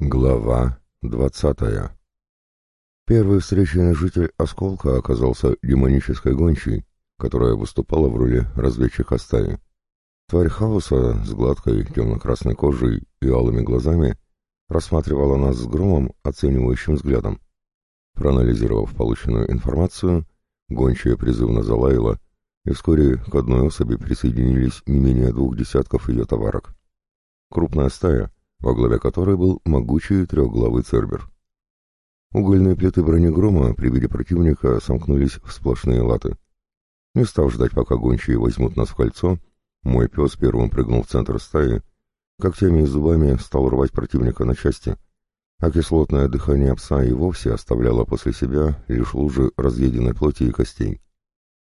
Глава двадцатая Первый встреченный житель Осколка оказался демонической гончей, которая выступала в роли разведчика стаи. Тварь хаоса с гладкой темно-красной кожей и алыми глазами рассматривала нас с громом оценивающим взглядом. Проанализировав полученную информацию, гончая призывно залаяла, и вскоре к одной особи присоединились не менее двух десятков ее товарок. Крупная стая — во главе которой был могучий трехглавый цербер. Угольные плиты бронегрома при виде противника сомкнулись в сплошные латы. Не став ждать, пока гончие возьмут нас в кольцо, мой пес первым прыгнул в центр стаи, когтями и зубами стал рвать противника на части, а кислотное дыхание пса и вовсе оставляло после себя лишь лужи разъеденной плоти и костей.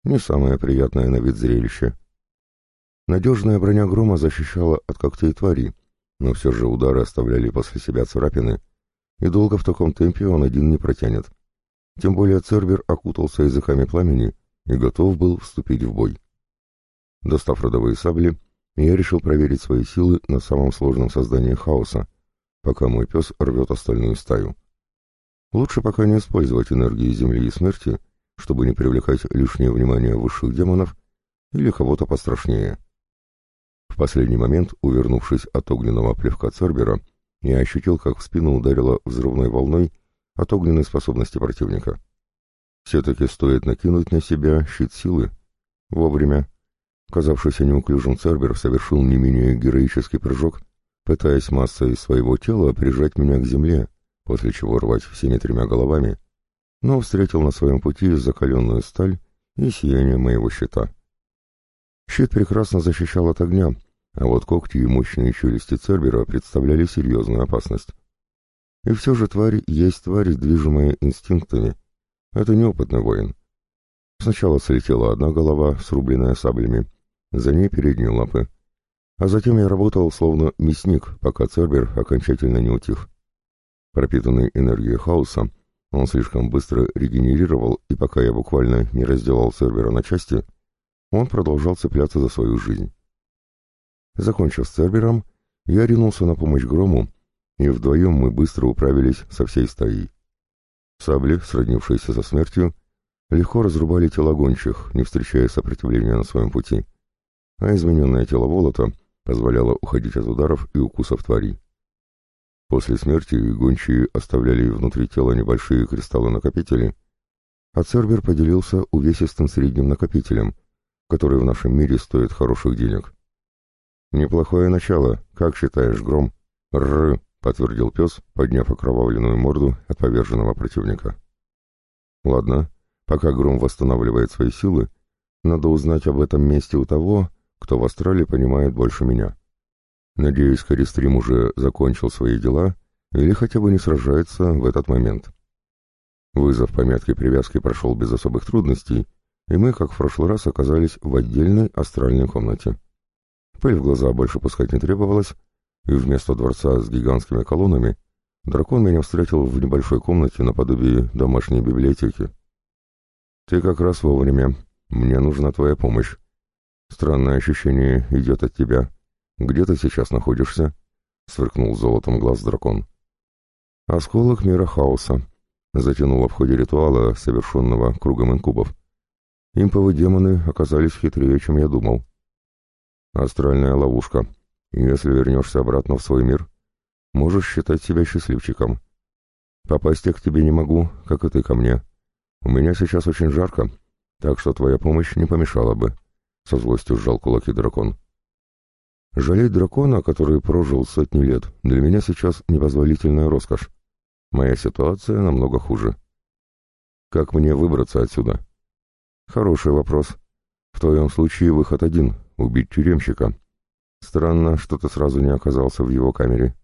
Не самое приятное на вид зрелище. Надежная броня грома защищала от когтей твари, но все же удары оставляли после себя царапины, и долго в таком темпе он один не протянет. Тем более Цербер окутался языками пламени и готов был вступить в бой. Достав родовые сабли, я решил проверить свои силы на самом сложном создании хаоса, пока мой пес рвет остальную стаю. Лучше пока не использовать энергии Земли и Смерти, чтобы не привлекать лишнее внимание высших демонов или кого-то пострашнее. В последний момент, увернувшись от огненного плевка Цербера, я ощутил, как в спину ударило взрывной волной от огненной способности противника. Все-таки стоит накинуть на себя щит силы. Вовремя. Казавшийся неуклюжим Цербер совершил не менее героический прыжок, пытаясь массой своего тела прижать меня к земле, после чего рвать всеми тремя головами, но встретил на своем пути закаленную сталь и сияние моего щита. Щит прекрасно защищал от огня, а вот когти и мощные челюсти Цербера представляли серьезную опасность. И все же тварь есть тварь, движимая инстинктами. Это неопытный воин. Сначала слетела одна голова, срубленная саблями, за ней передние лапы. А затем я работал словно мясник, пока Цербер окончательно не утих. Пропитанный энергией хаоса, он слишком быстро регенерировал, и пока я буквально не разделал Цербера на части — он продолжал цепляться за свою жизнь. Закончив с Цербером, я ринулся на помощь Грому, и вдвоем мы быстро управились со всей стаей. Сабли, сроднившиеся со смертью, легко разрубали тела гончих, не встречая сопротивления на своем пути, а измененное тело Волота позволяло уходить от ударов и укусов тварей. После смерти гончие оставляли внутри тела небольшие кристаллы-накопители, а Цербер поделился увесистым средним накопителем — который в нашем мире стоит хороших денег. «Неплохое начало, как считаешь, Гром?» «Рррр», — подтвердил пес, подняв окровавленную морду от поверженного противника. «Ладно, пока Гром восстанавливает свои силы, надо узнать об этом месте у того, кто в Астрале понимает больше меня. Надеюсь, Харистрим уже закончил свои дела или хотя бы не сражается в этот момент». Вызов по метке привязки прошел без особых трудностей, и мы, как в прошлый раз, оказались в отдельной астральной комнате. Пыль в глаза больше пускать не требовалось, и вместо дворца с гигантскими колоннами дракон меня встретил в небольшой комнате наподобие домашней библиотеки. «Ты как раз вовремя. Мне нужна твоя помощь. Странное ощущение идет от тебя. Где ты сейчас находишься?» — сверкнул золотом глаз дракон. «Осколок мира хаоса», — затянуло в ходе ритуала, совершенного кругом инкубов. Имповые демоны оказались хитрее, чем я думал. Астральная ловушка. Если вернешься обратно в свой мир, можешь считать себя счастливчиком. Попасть я к тебе не могу, как и ты ко мне. У меня сейчас очень жарко, так что твоя помощь не помешала бы. Со злостью сжал кулаки дракон. Жалеть дракона, который прожил сотни лет, для меня сейчас непозволительная роскошь. Моя ситуация намного хуже. Как мне выбраться отсюда? Хороший вопрос. В твоем случае выход один — убить тюремщика. Странно, что ты сразу не оказался в его камере.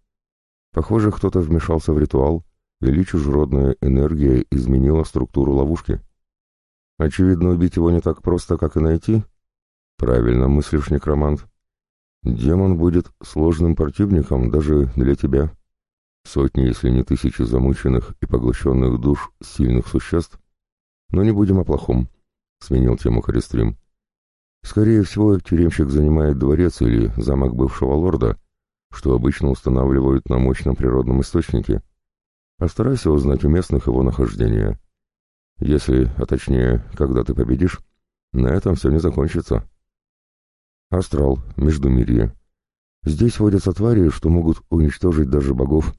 Похоже, кто-то вмешался в ритуал, или чужеродная энергия изменила структуру ловушки. Очевидно, убить его не так просто, как и найти. Правильно мыслишь, некромант. Демон будет сложным противником даже для тебя. Сотни, если не тысячи замученных и поглощенных душ сильных существ. Но не будем о плохом сменил тему Харистрим. Скорее всего, тюремщик занимает дворец или замок бывшего лорда, что обычно устанавливают на мощном природном источнике. Постарайся узнать у местных его нахождение. Если, а точнее, когда ты победишь, на этом все не закончится. Астрал, Междумирье. Здесь водятся твари, что могут уничтожить даже богов.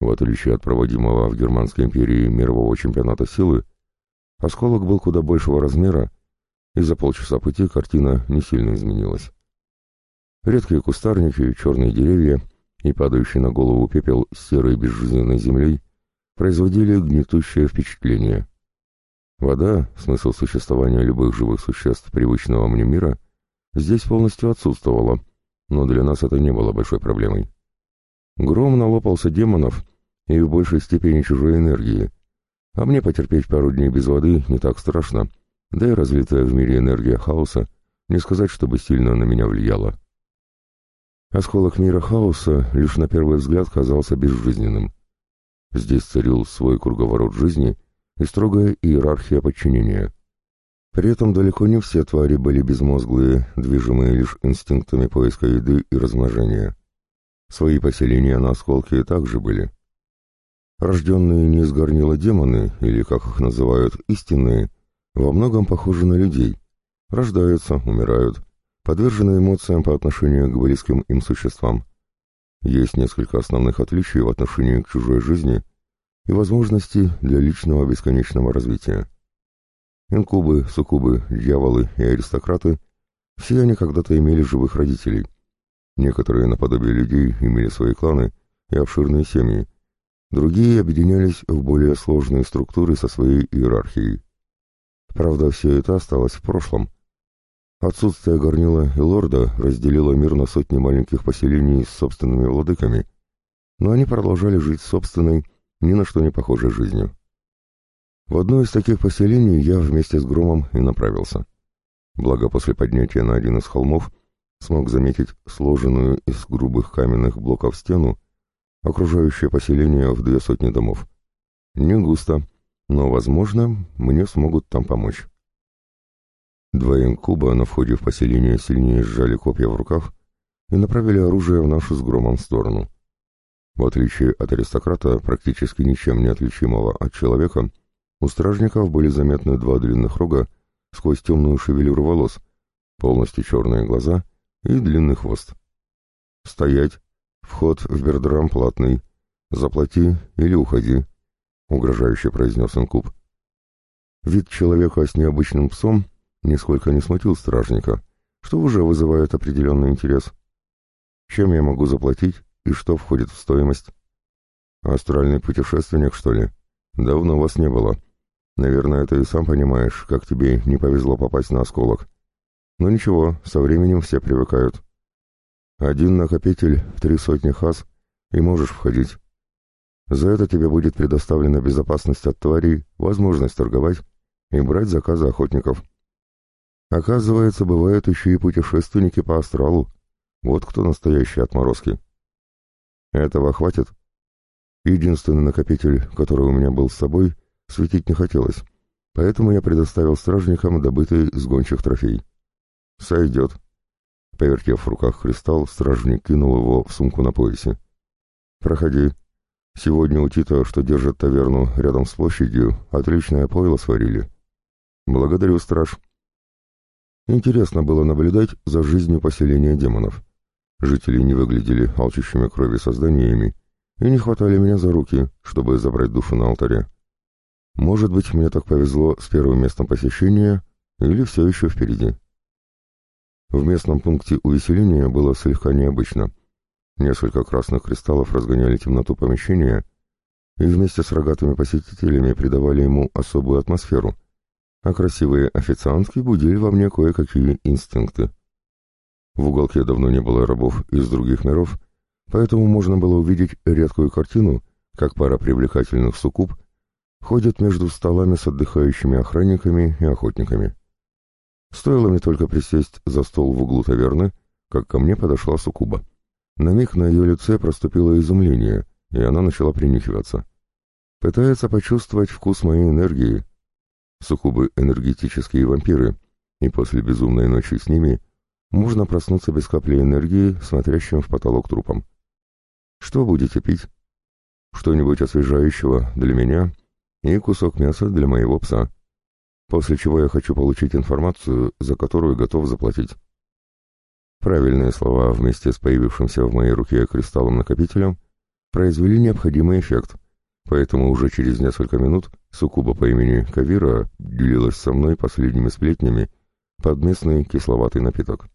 В отличие от проводимого в Германской империи мирового чемпионата силы, осколок был куда большего размера, и за полчаса пути картина не сильно изменилась. Редкие кустарники, черные деревья и падающий на голову пепел с серой безжизненной землей производили гнетущее впечатление. Вода, смысл существования любых живых существ привычного мне мира, здесь полностью отсутствовала, но для нас это не было большой проблемой. Гром налопался демонов и в большей степени чужой энергии, а мне потерпеть пару дней без воды не так страшно, да и разлитая в мире энергия хаоса не сказать, чтобы сильно на меня влияла. Осколок мира хаоса лишь на первый взгляд казался безжизненным. Здесь царил свой круговорот жизни и строгая иерархия подчинения. При этом далеко не все твари были безмозглые, движимые лишь инстинктами поиска еды и размножения. Свои поселения на осколке также были. Рожденные не из горнила демоны, или, как их называют, истинные, во многом похожи на людей. Рождаются, умирают, подвержены эмоциям по отношению к близким им существам. Есть несколько основных отличий в отношении к чужой жизни и возможности для личного бесконечного развития. Инкубы, суккубы, дьяволы и аристократы – все они когда-то имели живых родителей. Некоторые наподобие людей имели свои кланы и обширные семьи, другие объединялись в более сложные структуры со своей иерархией. Правда, все это осталось в прошлом. Отсутствие горнила и лорда разделило мир на сотни маленьких поселений с собственными владыками, но они продолжали жить собственной, ни на что не похожей жизнью. В одно из таких поселений я вместе с Громом и направился. Благо, после поднятия на один из холмов смог заметить сложенную из грубых каменных блоков стену, окружающее поселение в две сотни домов. Не густо, но, возможно, мне смогут там помочь. Два инкуба на входе в поселение сильнее сжали копья в рукав и направили оружие в нашу с громом сторону. В отличие от аристократа, практически ничем не отличимого от человека, у стражников были заметны два длинных рога сквозь темную шевелюру волос, полностью черные глаза и длинный хвост. «Стоять! Вход в Бердрам платный. Заплати или уходи», — угрожающе произнес инкуб. Вид человека с необычным псом нисколько не смутил стражника, что уже вызывает определенный интерес. Чем я могу заплатить и что входит в стоимость? Астральный путешественник, что ли? Давно вас не было. Наверное, ты и сам понимаешь, как тебе не повезло попасть на осколок. Но ничего, со временем все привыкают. Один накопитель три сотни хас, и можешь входить. За это тебе будет предоставлена безопасность от тварей, возможность торговать и брать заказы охотников. Оказывается, бывают еще и путешественники по астралу. Вот кто настоящие отморозки. Этого хватит. Единственный накопитель, который у меня был с собой, светить не хотелось, поэтому я предоставил стражникам добытый с гончих трофей. Сойдет. Повертев в руках кристалл, стражник кинул его в сумку на поясе. «Проходи. Сегодня у Тита, что держит таверну рядом с площадью, отличное пойло сварили. Благодарю, страж». Интересно было наблюдать за жизнью поселения демонов. Жители не выглядели алчущими крови созданиями и не хватали меня за руки, чтобы забрать душу на алтаре. Может быть, мне так повезло с первым местом посещения, или все еще впереди. В местном пункте увеселения было слегка необычно. Несколько красных кристаллов разгоняли темноту помещения и вместе с рогатыми посетителями придавали ему особую атмосферу — а красивые официантки будили во мне кое-какие инстинкты. В уголке давно не было рабов из других миров, поэтому можно было увидеть редкую картину, как пара привлекательных суккуб ходят между столами с отдыхающими охранниками и охотниками. Стоило мне только присесть за стол в углу таверны, как ко мне подошла суккуба. На миг на ее лице проступило изумление, и она начала принюхиваться. Пытается почувствовать вкус моей энергии, суккубы энергетические вампиры, и после безумной ночи с ними можно проснуться без капли энергии, смотрящим в потолок трупом. Что будете пить? Что-нибудь освежающего для меня и кусок мяса для моего пса. После чего я хочу получить информацию, за которую готов заплатить. Правильные слова вместе с появившимся в моей руке кристаллом-накопителем произвели необходимый эффект, поэтому уже через несколько минут суккуба по имени Кавира делилась со мной последними сплетнями под местный кисловатый напиток.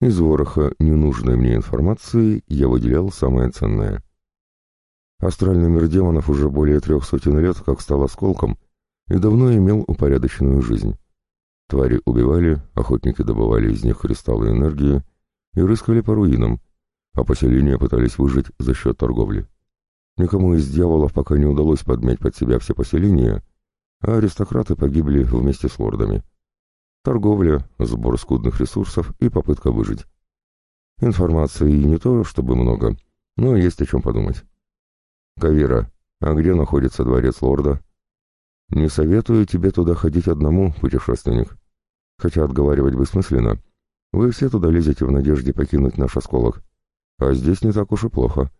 Из вороха ненужной мне информации я выделял самое ценное. Астральный мир демонов уже более трех сотен лет как стал осколком и давно имел упорядоченную жизнь. Твари убивали, охотники добывали из них кристаллы энергии и рыскали по руинам, а поселения пытались выжить за счет торговли. Никому из дьяволов пока не удалось подмять под себя все поселения, а аристократы погибли вместе с лордами. Торговля, сбор скудных ресурсов и попытка выжить. Информации не то чтобы много, но есть о чем подумать. Кавира, а где находится дворец лорда? Не советую тебе туда ходить одному, путешественник. Хотя отговаривать бессмысленно. Вы все туда лезете в надежде покинуть наш осколок. А здесь не так уж и плохо.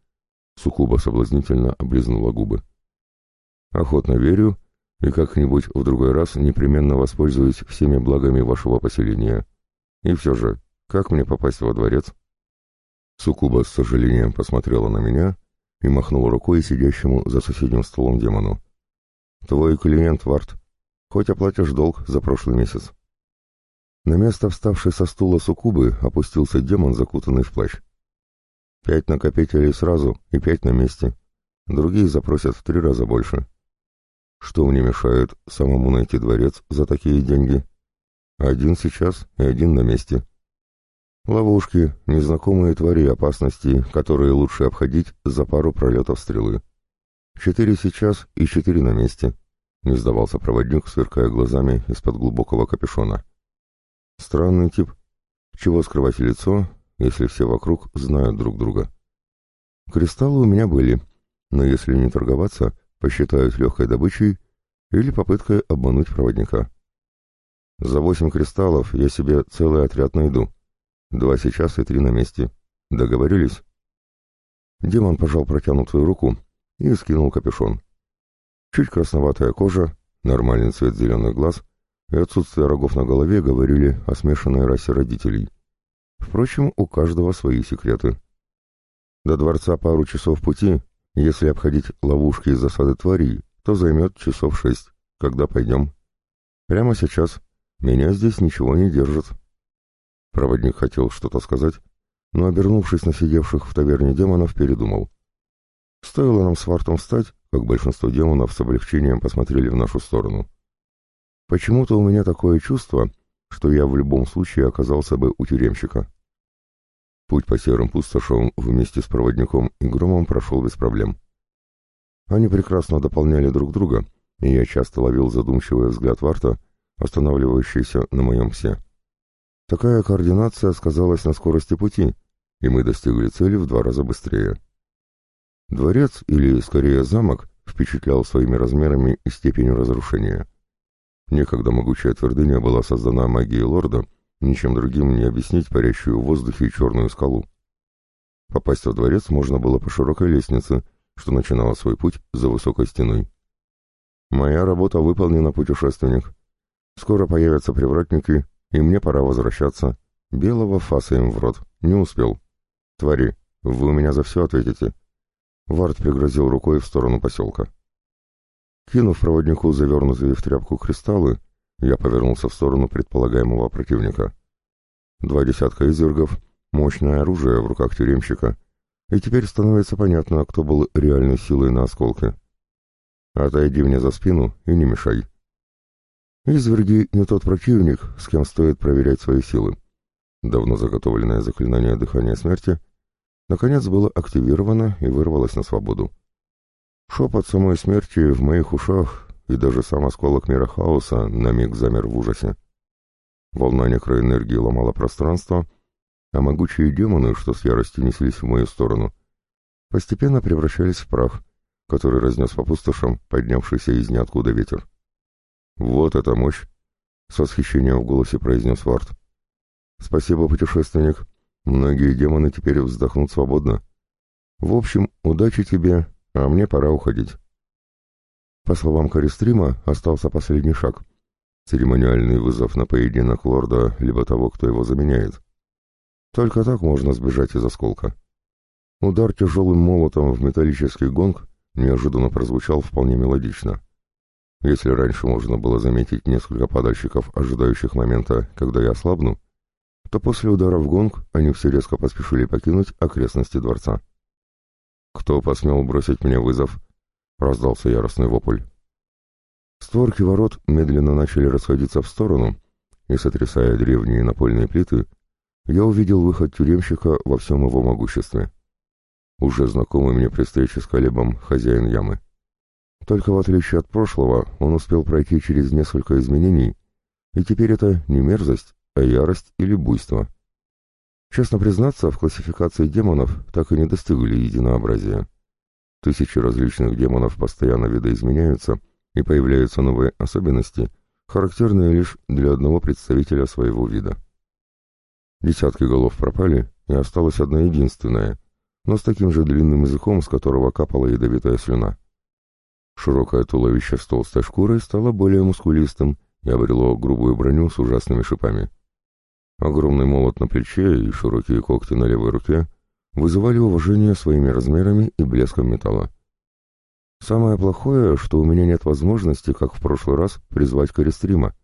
Сукуба соблазнительно облизнула губы. Охотно верю и как-нибудь в другой раз непременно воспользуюсь всеми благами вашего поселения. И все же, как мне попасть во дворец?» Сукуба с сожалением посмотрела на меня и махнула рукой сидящему за соседним столом демону. «Твой клиент, Варт. Хоть оплатишь долг за прошлый месяц». На место вставшей со стула Сукубы опустился демон, закутанный в плащ. «Пять накопителей сразу и пять на месте. Другие запросят в три раза больше. Что мне мешает самому найти дворец за такие деньги? Один сейчас и один на месте. Ловушки, незнакомые твари опасности, которые лучше обходить за пару пролетов стрелы. Четыре сейчас и четыре на месте. Не сдавался проводник, сверкая глазами из-под глубокого капюшона. Странный тип. Чего скрывать лицо, если все вокруг знают друг друга? Кристаллы у меня были, но если не торговаться, посчитают легкой добычей или попыткой обмануть проводника. За восемь кристаллов я себе целый отряд найду. Два сейчас и три на месте. Договорились? Демон пожал протянутую руку и скинул капюшон. Чуть красноватая кожа, нормальный цвет зеленых глаз и отсутствие рогов на голове говорили о смешанной расе родителей. Впрочем, у каждого свои секреты. До дворца пару часов пути, если обходить ловушки и засады тварей, то займет часов шесть. Когда пойдем? Прямо сейчас. Меня здесь ничего не держит. Проводник хотел что-то сказать, но, обернувшись на сидевших в таверне демонов, передумал. Стоило нам с Вартом встать, как большинство демонов с облегчением посмотрели в нашу сторону. Почему-то у меня такое чувство, что я в любом случае оказался бы у тюремщика. Путь по серым пустошам вместе с проводником и громом прошел без проблем. Они прекрасно дополняли друг друга, и я часто ловил задумчивый взгляд Варта, останавливающийся на моем псе. Такая координация сказалась на скорости пути, и мы достигли цели в два раза быстрее. Дворец, или скорее замок, впечатлял своими размерами и степенью разрушения. Некогда могучая твердыня была создана магией лорда — Ничем другим не объяснить парящую в воздухе черную скалу. Попасть во дворец можно было по широкой лестнице, что начинала свой путь за высокой стеной. «Моя работа выполнена, путешественник. Скоро появятся привратники, и мне пора возвращаться. Белого фаса им в рот. Не успел. Твари, вы у меня за все ответите». Вард пригрозил рукой в сторону поселка. Кинув проводнику завернутые в тряпку кристаллы, я повернулся в сторону предполагаемого противника. Два десятка извергов, мощное оружие в руках тюремщика, и теперь становится понятно, кто был реальной силой на осколке. Отойди мне за спину и не мешай. Изверги не тот противник, с кем стоит проверять свои силы. Давно заготовленное заклинание дыхания смерти наконец было активировано и вырвалось на свободу. Шепот самой смерти в моих ушах и даже сам осколок мира хаоса на миг замер в ужасе. Волна некроэнергии ломала пространство, а могучие демоны, что с яростью неслись в мою сторону, постепенно превращались в прах, который разнес по пустошам поднявшийся из ниоткуда ветер. «Вот это мощь!» — с восхищением в голосе произнес Вард. «Спасибо, путешественник. Многие демоны теперь вздохнут свободно. В общем, удачи тебе, а мне пора уходить. По словам Користрима, остался последний шаг. Церемониальный вызов на поединок лорда, либо того, кто его заменяет. Только так можно сбежать из осколка. Удар тяжелым молотом в металлический гонг неожиданно прозвучал вполне мелодично. Если раньше можно было заметить несколько падальщиков, ожидающих момента, когда я ослабну, то после удара в гонг они все резко поспешили покинуть окрестности дворца. «Кто посмел бросить мне вызов?» — раздался яростный вопль. Створки ворот медленно начали расходиться в сторону, и, сотрясая древние напольные плиты, я увидел выход тюремщика во всем его могуществе. Уже знакомый мне при встрече с Калебом хозяин ямы. Только в отличие от прошлого, он успел пройти через несколько изменений, и теперь это не мерзость, ярость или буйство. Честно признаться, в классификации демонов так и не достигли единообразия. Тысячи различных демонов постоянно видоизменяются, и появляются новые особенности, характерные лишь для одного представителя своего вида. Десятки голов пропали, и осталась одна единственная, но с таким же длинным языком, с которого капала ядовитая слюна. Широкое туловище с толстой шкурой стало более мускулистым и обрело грубую броню с ужасными шипами. Огромный молот на плече и широкие когти на левой руке вызывали уважение своими размерами и блеском металла. Самое плохое, что у меня нет возможности, как в прошлый раз, призвать Користрима.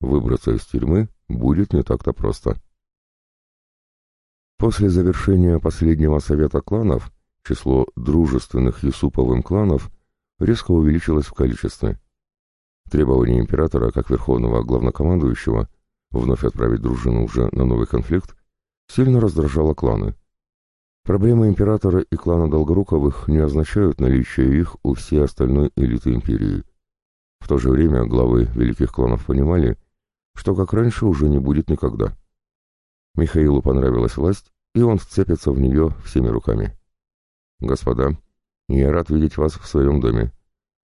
Выбраться из тюрьмы будет не так-то просто. После завершения последнего совета кланов число дружественных Юсуповым кланов резко увеличилось в количестве. Требование императора, как верховного главнокомандующего, вновь отправить дружину уже на новый конфликт, сильно раздражало кланы. Проблемы императора и клана Долгоруковых не означают наличие их у всей остальной элиты империи. В то же время главы великих кланов понимали, что как раньше уже не будет никогда. Михаилу понравилась власть, и он вцепится в нее всеми руками. «Господа, я рад видеть вас в своем доме.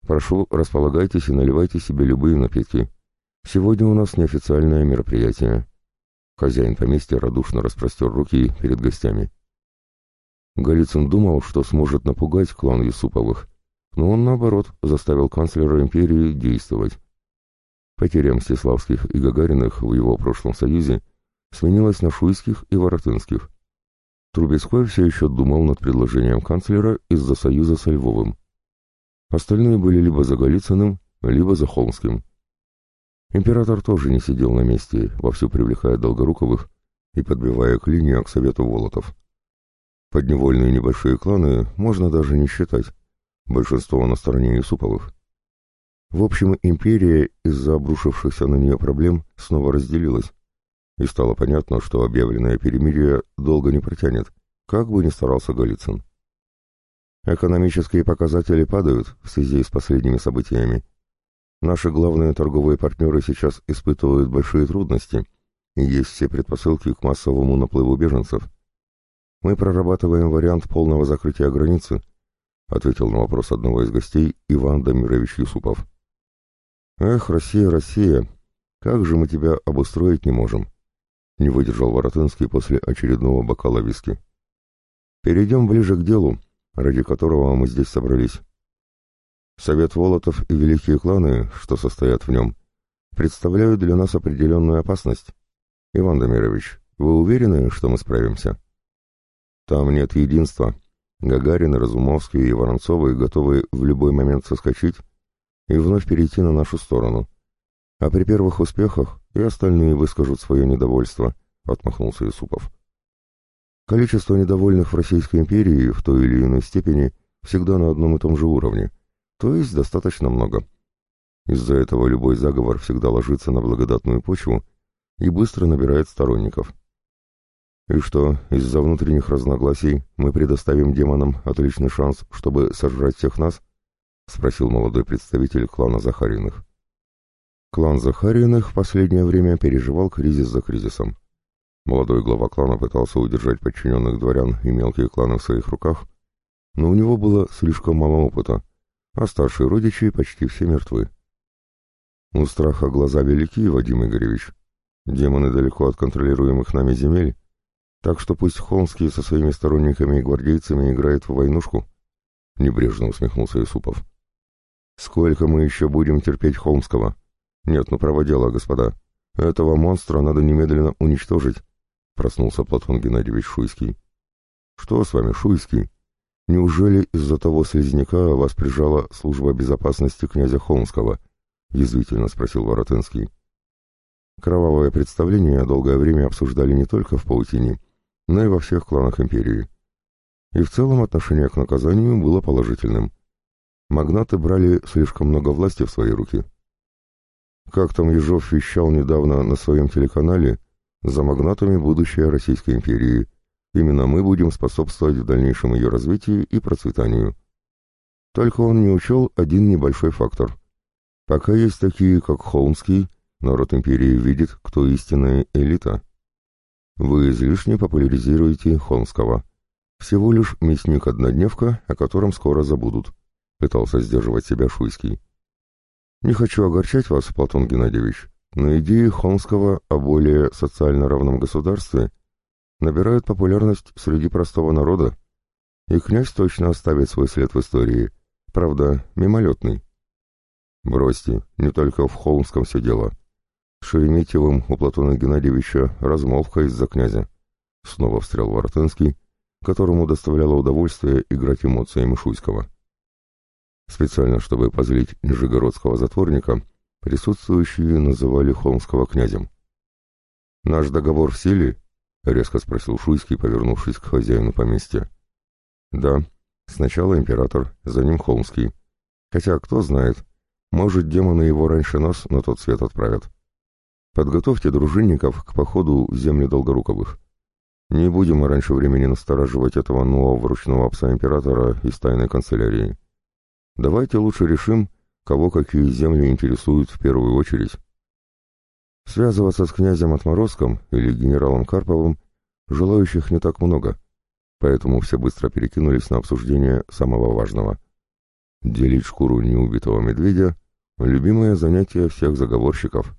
Прошу, располагайтесь и наливайте себе любые напитки. Сегодня у нас неофициальное мероприятие». Хозяин поместья радушно распростер руки перед гостями. Голицын думал, что сможет напугать клан Юсуповых, но он, наоборот, заставил канцлера империи действовать. Потеря Мстиславских и Гагариных в его прошлом союзе сменилась на Шуйских и Воротынских. Трубецкой все еще думал над предложением канцлера из-за союза со Львовым. Остальные были либо за Голицыным, либо за Холмским. Император тоже не сидел на месте, вовсю привлекая Долгоруковых и подбивая клинья к совету Волотов. Подневольные небольшие кланы можно даже не считать, большинство на стороне Юсуповых. В общем, империя из-за обрушившихся на нее проблем снова разделилась, и стало понятно, что объявленное перемирие долго не протянет, как бы ни старался Голицын. Экономические показатели падают в связи с последними событиями. Наши главные торговые партнеры сейчас испытывают большие трудности, и есть все предпосылки к массовому наплыву беженцев – мы прорабатываем вариант полного закрытия границы, ответил на вопрос одного из гостей Иван Дамирович Юсупов. Эх, Россия, Россия, как же мы тебя обустроить не можем? Не выдержал Воротынский после очередного бокала виски. Перейдем ближе к делу, ради которого мы здесь собрались. Совет Волотов и великие кланы, что состоят в нем, представляют для нас определенную опасность. Иван Дамирович, вы уверены, что мы справимся? Там нет единства. Гагарин, Разумовский и Воронцовы готовы в любой момент соскочить и вновь перейти на нашу сторону. А при первых успехах и остальные выскажут свое недовольство, — отмахнулся Юсупов. Количество недовольных в Российской империи в той или иной степени всегда на одном и том же уровне, то есть достаточно много. Из-за этого любой заговор всегда ложится на благодатную почву и быстро набирает сторонников. «И что, из-за внутренних разногласий мы предоставим демонам отличный шанс, чтобы сожрать всех нас?» — спросил молодой представитель клана Захариных. Клан Захариных в последнее время переживал кризис за кризисом. Молодой глава клана пытался удержать подчиненных дворян и мелкие кланы в своих руках, но у него было слишком мало опыта, а старшие родичи почти все мертвы. У страха глаза велики, Вадим Игоревич. Демоны далеко от контролируемых нами земель, Так что пусть Холмский со своими сторонниками и гвардейцами играет в войнушку. Небрежно усмехнулся Исупов. Сколько мы еще будем терпеть Холмского? Нет, ну право дело, господа. Этого монстра надо немедленно уничтожить. Проснулся Платон Геннадьевич Шуйский. Что с вами, Шуйский? Неужели из-за того слизняка вас прижала служба безопасности князя Холмского? Язвительно спросил Воротынский. Кровавое представление долгое время обсуждали не только в Паутине, но и во всех кланах империи. И в целом отношение к наказанию было положительным. Магнаты брали слишком много власти в свои руки. Как там Ежов вещал недавно на своем телеканале, за магнатами будущее Российской империи. Именно мы будем способствовать в дальнейшем ее развитию и процветанию. Только он не учел один небольшой фактор. Пока есть такие, как Холмский, народ империи видит, кто истинная элита. Вы излишне популяризируете Холмского. Всего лишь мясник-однодневка, о котором скоро забудут. Пытался сдерживать себя Шуйский. Не хочу огорчать вас, Платон Геннадьевич, но идеи Холмского о более социально равном государстве набирают популярность среди простого народа, и князь точно оставит свой след в истории, правда, мимолетный. Бросьте, не только в Холмском все дело. Шереметьевым у Платона Геннадьевича размолвка из-за князя. Снова встрял Вартынский, которому доставляло удовольствие играть эмоциями Шуйского. Специально, чтобы позлить нижегородского затворника, присутствующие называли Холмского князем. «Наш договор в силе?» — резко спросил Шуйский, повернувшись к хозяину поместья. «Да, сначала император, за ним Холмский. Хотя, кто знает, может, демоны его раньше нас на тот свет отправят». Подготовьте дружинников к походу в земли Долгоруковых. Не будем мы раньше времени настораживать этого нового ручного пса императора из тайной канцелярии. Давайте лучше решим, кого какие земли интересуют в первую очередь. Связываться с князем Отморозком или генералом Карповым желающих не так много, поэтому все быстро перекинулись на обсуждение самого важного. Делить шкуру неубитого медведя — любимое занятие всех заговорщиков —